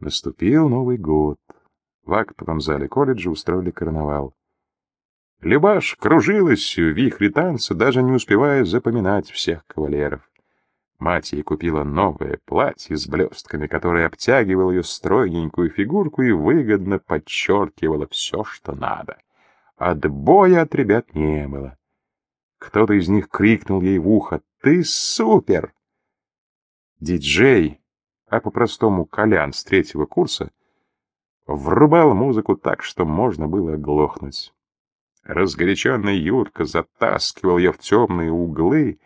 Наступил Новый год. В актовом зале колледжа устроили карнавал. Любаш кружилась в вихре танца, даже не успевая запоминать всех кавалеров. Мать ей купила новое платье с блестками, которое обтягивало ее стройненькую фигурку и выгодно подчеркивало все, что надо. Отбоя от ребят не было. Кто-то из них крикнул ей в ухо «Ты супер!» Диджей, а по-простому Колян с третьего курса, врубал музыку так, что можно было оглохнуть. Разгоряченный Юрка затаскивал ее в темные углы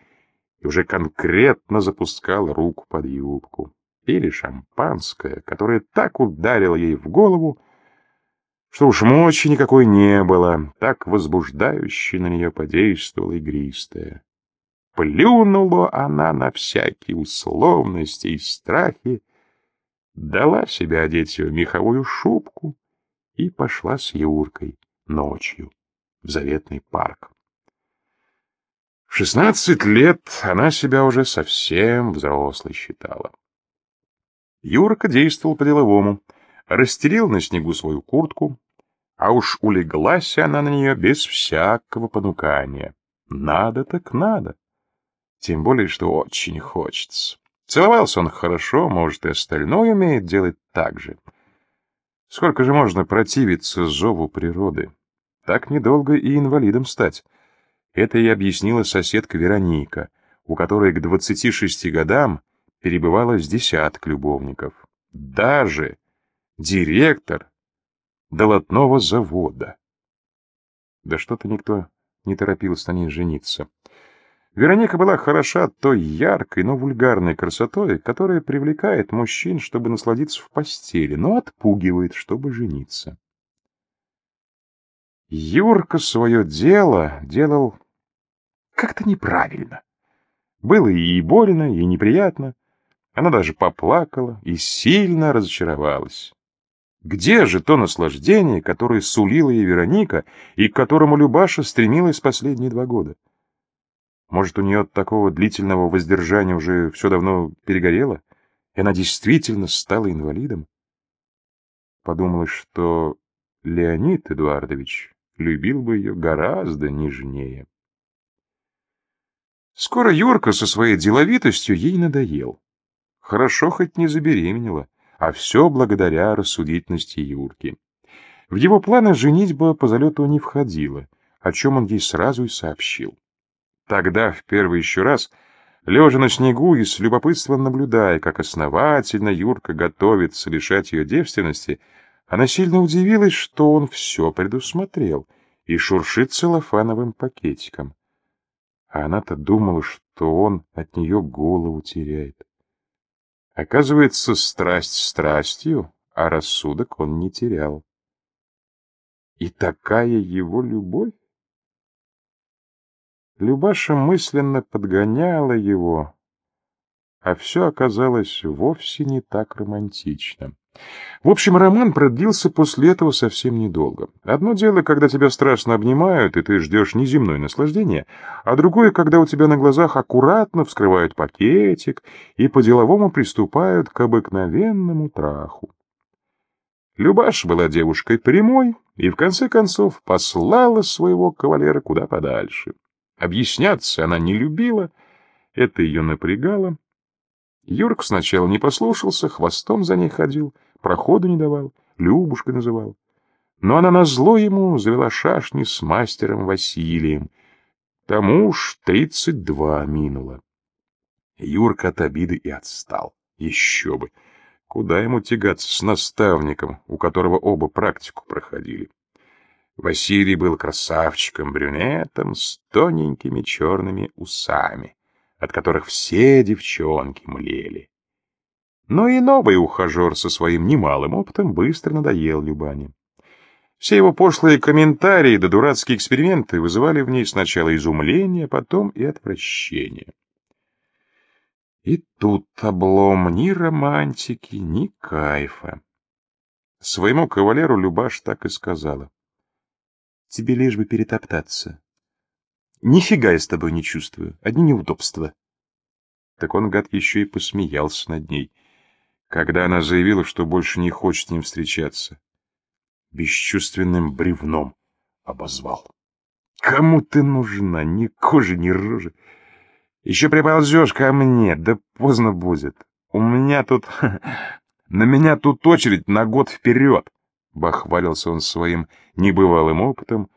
и уже конкретно запускал руку под юбку. Пили шампанское, которое так ударило ей в голову, что уж мочи никакой не было, так возбуждающе на нее подействовало игристое. Плюнула она на всякие условности и страхи, дала себе одеть в меховую шубку и пошла с Юркой ночью в заветный парк. В шестнадцать лет она себя уже совсем взрослой считала. Юрка действовал по-деловому, расстелил на снегу свою куртку, а уж улеглась она на нее без всякого понукания. Надо так надо. Тем более, что очень хочется. Целовался он хорошо, может, и остальное умеет делать так же. Сколько же можно противиться зову природы? Так недолго и инвалидом стать. Это и объяснила соседка Вероника, у которой к 26 годам перебывало с десяток любовников. Даже директор долотного завода. Да что-то никто не торопился на ней жениться. Вероника была хороша той яркой, но вульгарной красотой, которая привлекает мужчин, чтобы насладиться в постели, но отпугивает, чтобы жениться. Юрка свое дело делал как-то неправильно. Было и больно, и неприятно. Она даже поплакала и сильно разочаровалась. Где же то наслаждение, которое сулила ей Вероника и к которому Любаша стремилась последние два года? Может, у нее от такого длительного воздержания уже все давно перегорело, и она действительно стала инвалидом? Подумала, что Леонид Эдуардович любил бы ее гораздо нежнее. Скоро Юрка со своей деловитостью ей надоел. Хорошо хоть не забеременела, а все благодаря рассудительности Юрки. В его планы женитьба по залету не входила, о чем он ей сразу и сообщил. Тогда, в первый еще раз, лежа на снегу и с любопытством наблюдая, как основательно Юрка готовится лишать ее девственности, она сильно удивилась, что он все предусмотрел и шуршит целлофановым пакетиком. А она-то думала, что он от нее голову теряет. Оказывается, страсть страстью, а рассудок он не терял. И такая его любовь? Любаша мысленно подгоняла его, а все оказалось вовсе не так романтично. В общем, роман продлился после этого совсем недолго. Одно дело, когда тебя страшно обнимают, и ты ждешь неземное наслаждение, а другое, когда у тебя на глазах аккуратно вскрывают пакетик и по-деловому приступают к обыкновенному траху. Любаша была девушкой прямой и, в конце концов, послала своего кавалера куда подальше. Объясняться она не любила, это ее напрягало. Юрк сначала не послушался, хвостом за ней ходил, проходу не давал, Любушкой называл. Но она назло ему завела шашни с мастером Василием. Тому уж тридцать два минуло. Юрка от обиды и отстал. Еще бы! Куда ему тягаться с наставником, у которого оба практику проходили? Василий был красавчиком-брюнетом с тоненькими черными усами, от которых все девчонки млели. Но и новый ухажер со своим немалым опытом быстро надоел Любане. Все его пошлые комментарии да дурацкие эксперименты вызывали в ней сначала изумление, потом и отвращение. И тут облом ни романтики, ни кайфа. Своему кавалеру Любаш так и сказала. Тебе лишь бы перетоптаться. Нифига я с тобой не чувствую, одни неудобства. Так он, гад, еще и посмеялся над ней. когда она заявила, что больше не хочет с ним встречаться. Бесчувственным бревном обозвал. Кому ты нужна? Ни кожи, ни рожи. Еще приползешь ко мне, да поздно будет. У меня тут... На меня тут очередь на год вперед. Бахвалился он своим небывалым опытом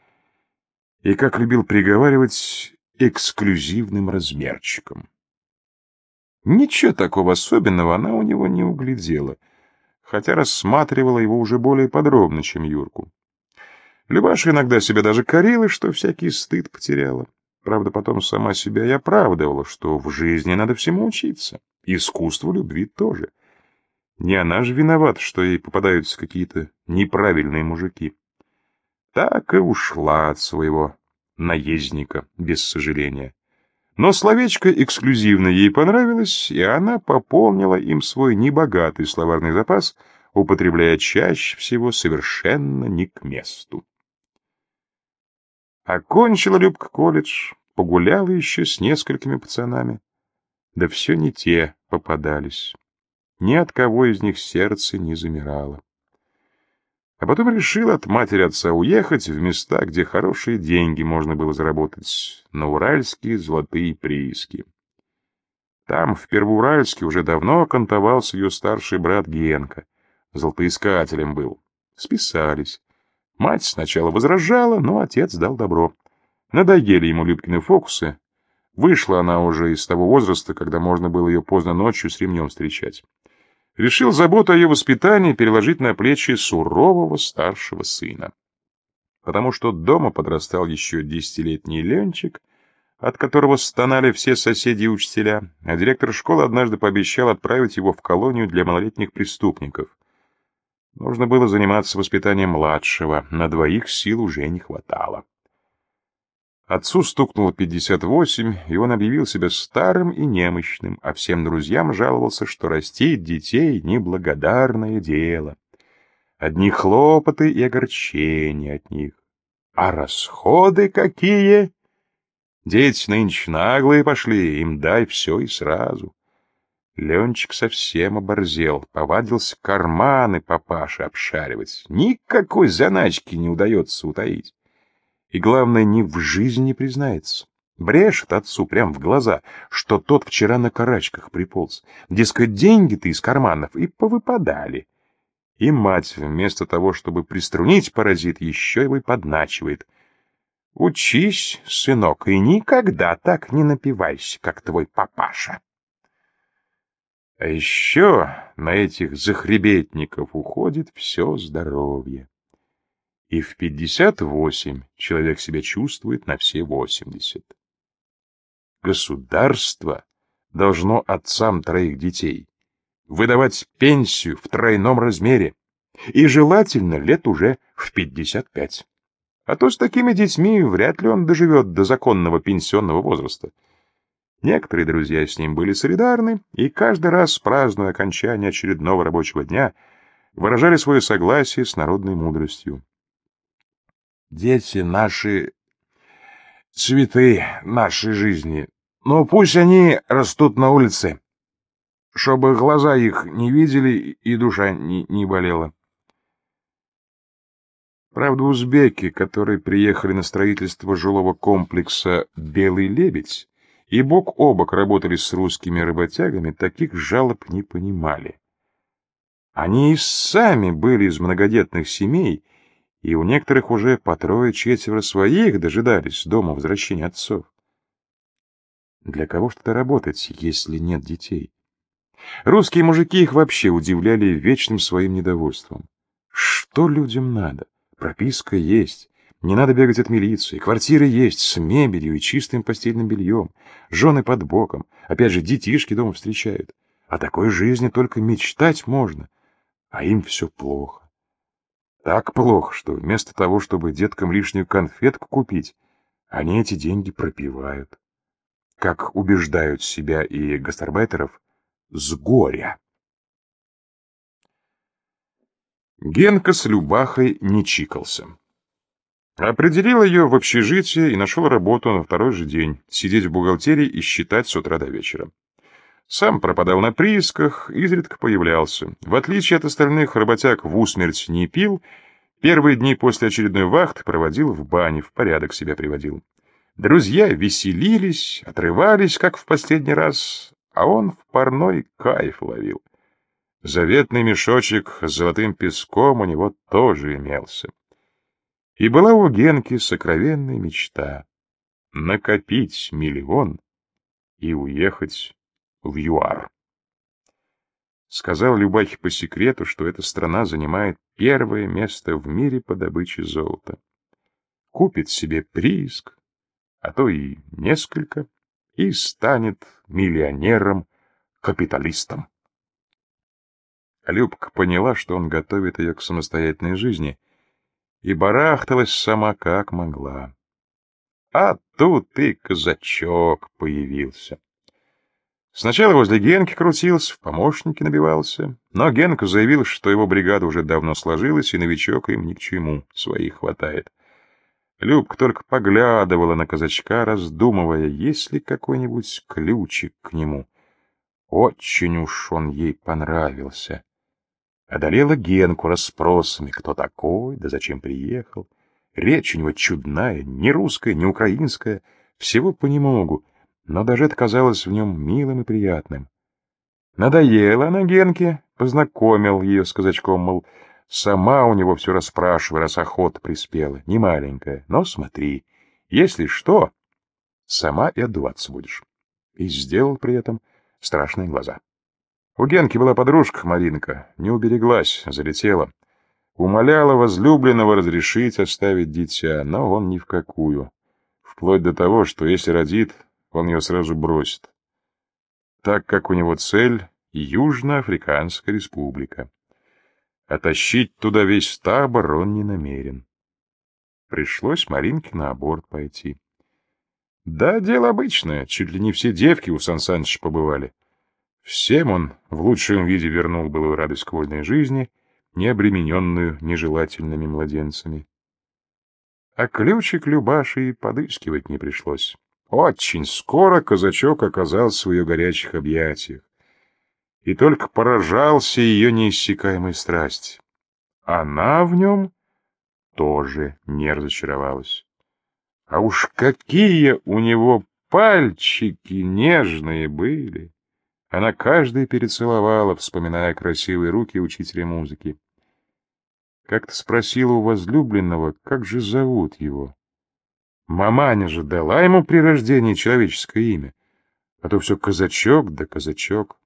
и, как любил приговаривать, эксклюзивным размерчиком. Ничего такого особенного она у него не углядела, хотя рассматривала его уже более подробно, чем Юрку. Любаша иногда себя даже корила, что всякий стыд потеряла. Правда, потом сама себя и оправдывала, что в жизни надо всему учиться. Искусству любви тоже. Не она же виновата, что ей попадаются какие-то неправильные мужики. Так и ушла от своего наездника, без сожаления. Но словечко эксклюзивно ей понравилось, и она пополнила им свой небогатый словарный запас, употребляя чаще всего совершенно не к месту. Окончила Любка колледж, погуляла еще с несколькими пацанами. Да все не те попадались. Ни от кого из них сердце не замирало. А потом решил от матери отца уехать в места, где хорошие деньги можно было заработать, на уральские золотые прииски. Там, в Первоуральске, уже давно кантовался ее старший брат Генка. Золотоискателем был. Списались. Мать сначала возражала, но отец дал добро. Надоели ему Любкины фокусы. Вышла она уже из того возраста, когда можно было ее поздно ночью с ремнем встречать. Решил заботу о ее воспитании переложить на плечи сурового старшего сына. Потому что дома подрастал еще десятилетний Ленчик, от которого стонали все соседи и учителя, а директор школы однажды пообещал отправить его в колонию для малолетних преступников — Нужно было заниматься воспитанием младшего, на двоих сил уже не хватало. Отцу стукнуло 58, и он объявил себя старым и немощным, а всем друзьям жаловался, что растить детей — неблагодарное дело. Одни хлопоты и огорчения от них. А расходы какие! Дети нынче наглые пошли, им дай все и сразу. Ленчик совсем оборзел, повадился карманы папаши обшаривать. Никакой заначки не удается утаить. И главное, ни в жизни не признается. Брешет отцу прям в глаза, что тот вчера на карачках приполз. Дескать, деньги-то из карманов и повыпадали. И мать, вместо того, чтобы приструнить паразит, еще его и подначивает. Учись, сынок, и никогда так не напивайся, как твой папаша. А еще на этих захребетников уходит все здоровье. И в 58 человек себя чувствует на все 80. Государство должно отцам троих детей выдавать пенсию в тройном размере, и желательно лет уже в 55. А то с такими детьми вряд ли он доживет до законного пенсионного возраста. Некоторые друзья с ним были солидарны, и каждый раз, празднуя окончание очередного рабочего дня, выражали свое согласие с народной мудростью. «Дети наши цветы нашей жизни, но пусть они растут на улице, чтобы глаза их не видели и душа не, не болела». Правда, узбеки, которые приехали на строительство жилого комплекса «Белый лебедь», и бок о бок работали с русскими работягами, таких жалоб не понимали. Они и сами были из многодетных семей, и у некоторых уже по трое-четверо своих дожидались дома возвращения отцов. Для кого что-то работать, если нет детей? Русские мужики их вообще удивляли вечным своим недовольством. Что людям надо? Прописка есть, не надо бегать от милиции. Квартиры есть, с мебелью и чистым постельным бельем. Жены под боком. Опять же, детишки дома встречают. О такой жизни только мечтать можно. А им все плохо. Так плохо, что вместо того, чтобы деткам лишнюю конфетку купить, они эти деньги пропивают. Как убеждают себя и гастарбайтеров, с горя. Генка с Любахой не чикался. Определил ее в общежитие и нашел работу на второй же день, сидеть в бухгалтерии и считать с утра до вечера. Сам пропадал на приисках, изредка появлялся. В отличие от остальных, работяг в усмерть не пил, первые дни после очередной вахты проводил в бане, в порядок себя приводил. Друзья веселились, отрывались, как в последний раз, а он в парной кайф ловил. Заветный мешочек с золотым песком у него тоже имелся. И была у Генки сокровенная мечта — накопить миллион и уехать в ЮАР. Сказал Любахе по секрету, что эта страна занимает первое место в мире по добыче золота. Купит себе прииск, а то и несколько, и станет миллионером-капиталистом. Любка поняла, что он готовит ее к самостоятельной жизни, и барахталась сама как могла. А тут и казачок появился. Сначала возле Генки крутился, в помощники набивался, но Генка заявил, что его бригада уже давно сложилась, и новичок им ни к чему, своих хватает. Любка только поглядывала на казачка, раздумывая, есть ли какой-нибудь ключик к нему. Очень уж он ей понравился. Одолела Генку расспросами, кто такой, да зачем приехал. Речь у него чудная, не русская, не украинская, всего понемногу — но даже это казалось в нем милым и приятным. Надоело она Генке, познакомил ее с казачком, мол, сама у него все расспрашивай, раз охота приспела, не маленькая, но смотри, если что, сама и отдуваться будешь. И сделал при этом страшные глаза. У Генки была подружка Маринка, не убереглась, залетела. Умоляла возлюбленного разрешить оставить дитя, но он ни в какую. Вплоть до того, что если родит, он ее сразу бросит, так как у него цель — Южноафриканская республика. А туда весь табор он не намерен. Пришлось Маринке на аборт пойти. Да, дело обычное, чуть ли не все девки у Сан Саныча побывали. Всем он в лучшем виде вернул былую радость к вольной жизни, не обремененную нежелательными младенцами. А ключик Любаши подыскивать не пришлось. Очень скоро казачок оказался в ее горячих объятиях и только поражался ее неиссякаемой страсти. Она в нем тоже не разочаровалась. А уж какие у него пальчики нежные были! Она каждый перецеловала, вспоминая красивые руки учителя музыки. Как-то спросила у возлюбленного, как же зовут его. Маманя же дала ему при рождении человеческое имя, а то все казачок да казачок.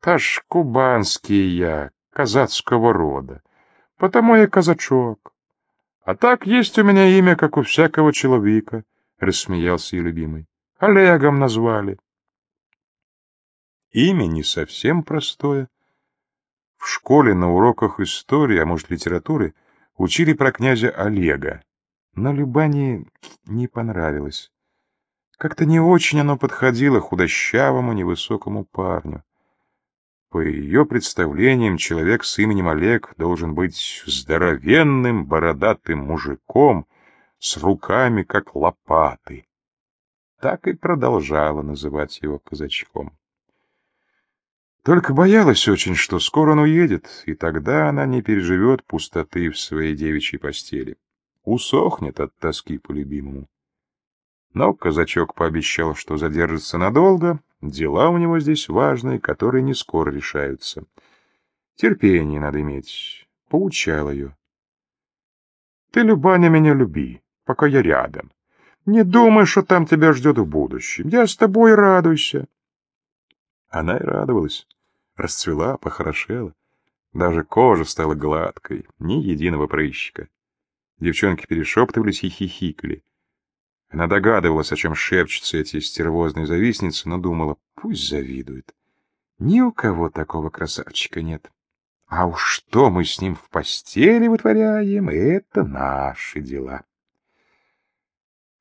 Та ж кубанский я, казацкого рода, потому я казачок. А так есть у меня имя, как у всякого человека, — рассмеялся ее любимый. Олегом назвали. Имя не совсем простое. В школе на уроках истории, а может литературы, учили про князя Олега. Но Любани не понравилось. Как-то не очень оно подходило худощавому невысокому парню. По ее представлениям, человек с именем Олег должен быть здоровенным, бородатым мужиком с руками, как лопаты. Так и продолжала называть его казачком. Только боялась очень, что скоро он уедет, и тогда она не переживет пустоты в своей девичьей постели усохнет от тоски по любимому. Но казачок пообещал, что задержится надолго, дела у него здесь важные, которые не скоро решаются. Терпение надо иметь, поучал ее. Ты, Любаня, меня люби, пока я рядом. Не думай, что там тебя ждет в будущем. Я с тобой радуйся. Она и радовалась, расцвела, похорошела. Даже кожа стала гладкой, ни единого прыщика. Девчонки перешептывались и хихикали. Она догадывалась, о чем шепчутся эти стервозные завистницы, но думала, пусть завидует. Ни у кого такого красавчика нет. А уж что мы с ним в постели вытворяем, это наши дела.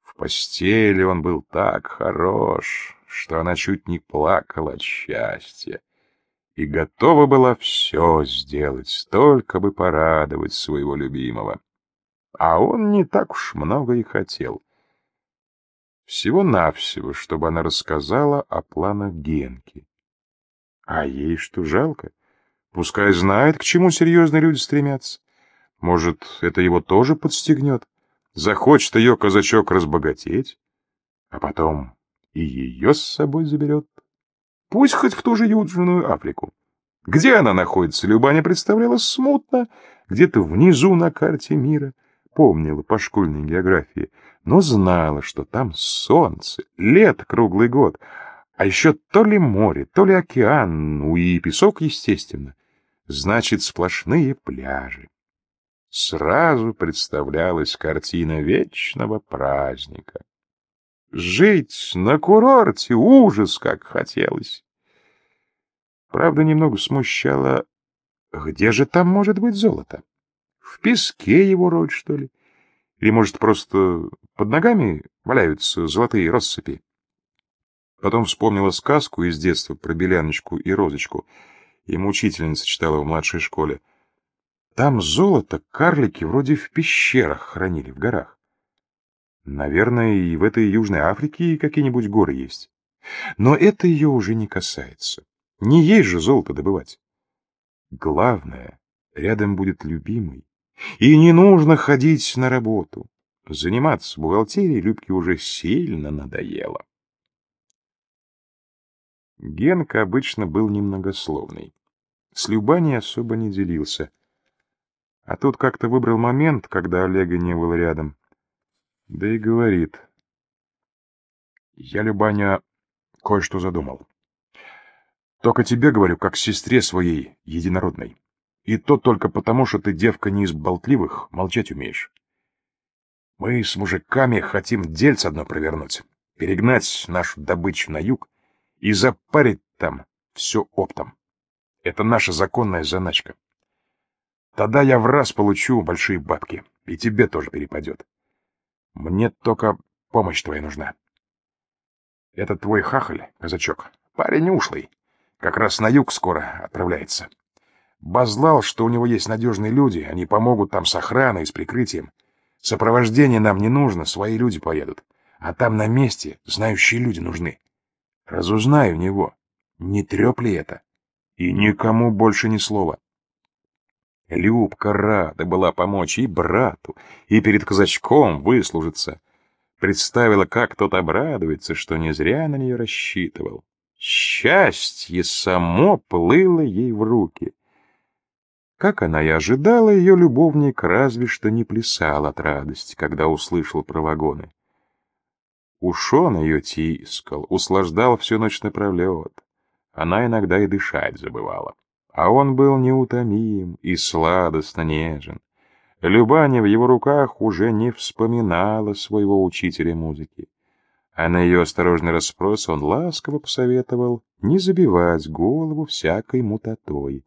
В постели он был так хорош, что она чуть не плакала от счастья и готова была все сделать, только бы порадовать своего любимого а он не так уж много и хотел. Всего-навсего, чтобы она рассказала о планах Генки. А ей что жалко? Пускай знает, к чему серьезные люди стремятся. Может, это его тоже подстегнет? Захочет ее казачок разбогатеть, а потом и ее с собой заберет. Пусть хоть в ту же Южную Африку. Где она находится, Любаня представляла смутно, где-то внизу на карте мира, помнила по школьной географии, но знала, что там солнце, лет круглый год, а еще то ли море, то ли океан, ну и песок, естественно. Значит, сплошные пляжи. Сразу представлялась картина вечного праздника. Жить на курорте ужас как хотелось. Правда, немного смущало, где же там может быть золото? В песке его роль, что ли? Или, может, просто под ногами валяются золотые россыпи? Потом вспомнила сказку из детства про Беляночку и Розочку. Ему учительница читала в младшей школе. Там золото карлики вроде в пещерах хранили, в горах. Наверное, и в этой Южной Африке какие-нибудь горы есть. Но это ее уже не касается. Не ей же золото добывать. Главное, рядом будет любимый. И не нужно ходить на работу. Заниматься бухгалтерией Любке уже сильно надоело. Генка обычно был немногословный. С Любаней особо не делился. А тут как-то выбрал момент, когда Олега не было рядом. Да и говорит. Я, Любаня, кое-что задумал. Только тебе говорю, как сестре своей, единородной. И то только потому, что ты девка не из болтливых, молчать умеешь. Мы с мужиками хотим дельце одно провернуть, перегнать нашу добычу на юг и запарить там все оптом. Это наша законная заначка. Тогда я в раз получу большие бабки, и тебе тоже перепадет. Мне только помощь твоя нужна. Этот твой хахаль, казачок, парень ушлый, как раз на юг скоро отправляется. Базлал, что у него есть надежные люди, они помогут там с охраной, с прикрытием. Сопровождение нам не нужно, свои люди поедут. А там на месте знающие люди нужны. Разузнай у него, не треп ли это. И никому больше ни слова. Любка рада была помочь и брату, и перед казачком выслужиться. Представила, как тот обрадуется, что не зря на нее рассчитывал. Счастье само плыло ей в руки. Как она и ожидала, ее любовник разве что не плясал от радости, когда услышал про вагоны. Уж он ее тискал, услаждал всю ночь напролет. Она иногда и дышать забывала. А он был неутомим и сладостно нежен. Любаня в его руках уже не вспоминала своего учителя музыки. А на ее осторожный расспрос он ласково посоветовал не забивать голову всякой мутатой.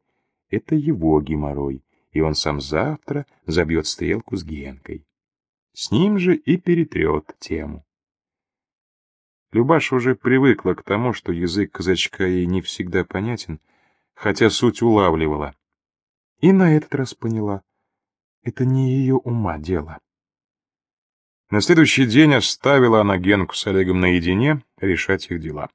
Это его геморрой, и он сам завтра забьет стрелку с Генкой. С ним же и перетрет тему. Любаша уже привыкла к тому, что язык казачка ей не всегда понятен, хотя суть улавливала. И на этот раз поняла, это не ее ума дело. На следующий день оставила она Генку с Олегом наедине решать их дела.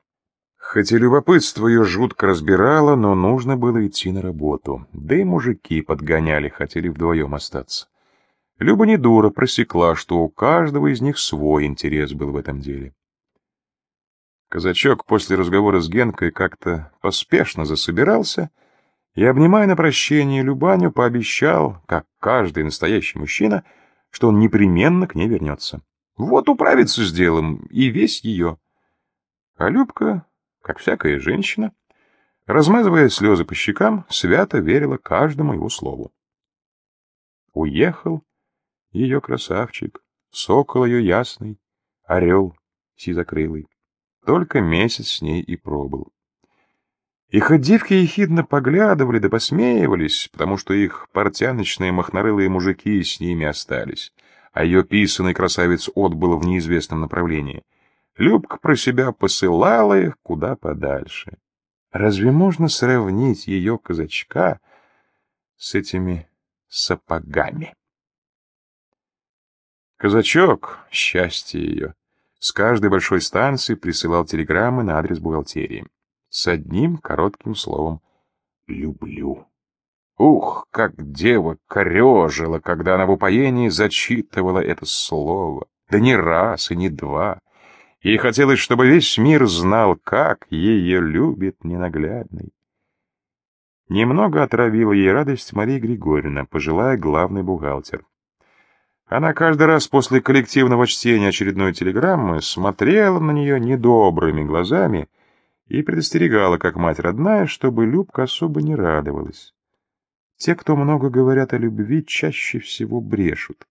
Хотя любопытство ее жутко разбирало, но нужно было идти на работу. Да и мужики подгоняли, хотели вдвоем остаться. Люба не дура просекла, что у каждого из них свой интерес был в этом деле. Казачок после разговора с Генкой как-то поспешно засобирался и, обнимая на прощение Любаню, пообещал, как каждый настоящий мужчина, что он непременно к ней вернется. Вот управится с делом и весь ее. А Любка как всякая женщина, размазывая слезы по щекам, свято верила каждому его слову. Уехал ее красавчик, сокол ее ясный, орел сизокрылый. Только месяц с ней и пробыл. И хоть девки ехидно поглядывали да посмеивались, потому что их портяночные махнорылые мужики с ними остались, а ее писанный красавец отбыл в неизвестном направлении — Любка про себя посылала их куда подальше. Разве можно сравнить ее казачка с этими сапогами? Казачок, счастье ее, С каждой большой станции присылал телеграммы на адрес бухгалтерии. С одним коротким словом «люблю». Ух, как дева корежила, когда она в упоении зачитывала это слово. Да не раз и не два. Ей хотелось, чтобы весь мир знал, как ее любит ненаглядный. Немного отравила ей радость Мария Григорьевна, пожилая главный бухгалтер. Она каждый раз после коллективного чтения очередной телеграммы смотрела на нее недобрыми глазами и предостерегала, как мать родная, чтобы Любка особо не радовалась. Те, кто много говорят о любви, чаще всего брешут.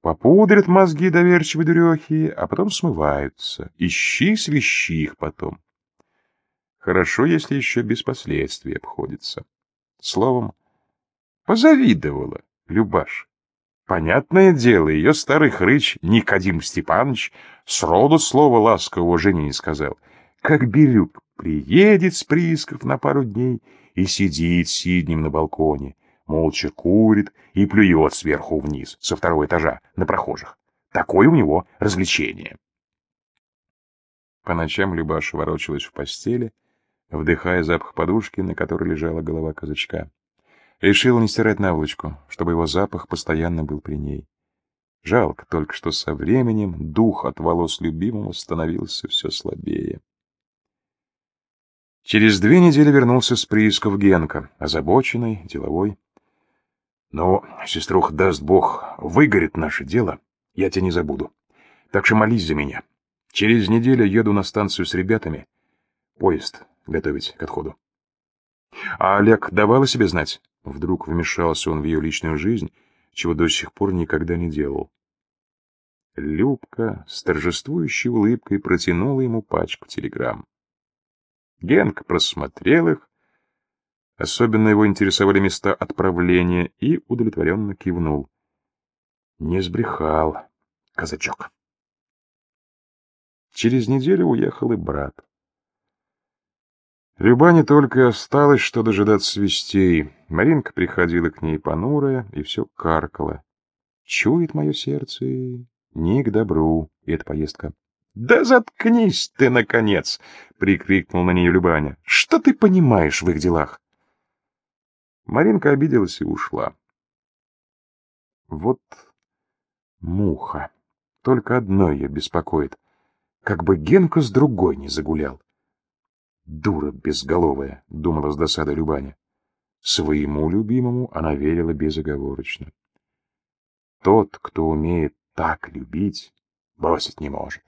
Попудрят мозги доверчивой дурехи, а потом смываются. Ищи, свищи их потом. Хорошо, если еще без последствий обходится. Словом, позавидовала Любаш. Понятное дело, ее старый хрыч Никодим Степанович сроду слова ласкового жене не сказал. Как Бирюк приедет с приисков на пару дней и сидит сиднем на балконе, молча курит и плюет сверху вниз, со второго этажа, на прохожих. Такое у него развлечение. По ночам Любаша ворочалась в постели, вдыхая запах подушки, на которой лежала голова казачка. Решила не стирать наволочку, чтобы его запах постоянно был при ней. Жалко только, что со временем дух от волос любимого становился все слабее. Через две недели вернулся с приисков Генка, озабоченный, деловой. «Ну, сеструх, даст Бог, выгорит наше дело, я тебя не забуду. Так что молись за меня. Через неделю еду на станцию с ребятами. Поезд готовить к отходу». «А Олег давал о себе знать?» Вдруг вмешался он в ее личную жизнь, чего до сих пор никогда не делал. Любка с торжествующей улыбкой протянула ему пачку телеграмм. Генк просмотрел их, особенно его интересовали места отправления, и удовлетворенно кивнул. Не сбрехал, казачок. Через неделю уехал и брат. Любане только и осталось, что дожидаться вестей. Маринка приходила к ней понурая и все каркала. Чует мое сердце, не к добру эта поездка. «Да заткнись ты, наконец!» — прикрикнул на нее Любаня. «Что ты понимаешь в их делах?» Маринка обиделась и ушла. Вот муха. Только одно ее беспокоит. Как бы Генка с другой не загулял. «Дура безголовая», — думала с досадой Любаня. Своему любимому она верила безоговорочно. Тот, кто умеет так любить, бросить не может.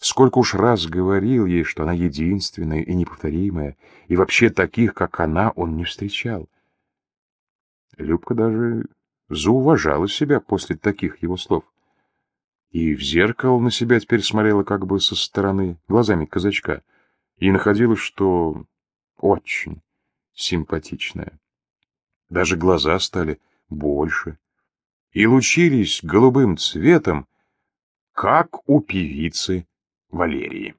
Сколько уж раз говорил ей, что она единственная и неповторимая, и вообще таких, как она, он не встречал. Любка даже зауважала себя после таких его слов. И в зеркало на себя теперь смотрела как бы со стороны, глазами казачка, и находила, что очень симпатичная. Даже глаза стали больше и лучились голубым цветом, как у певицы Валерии.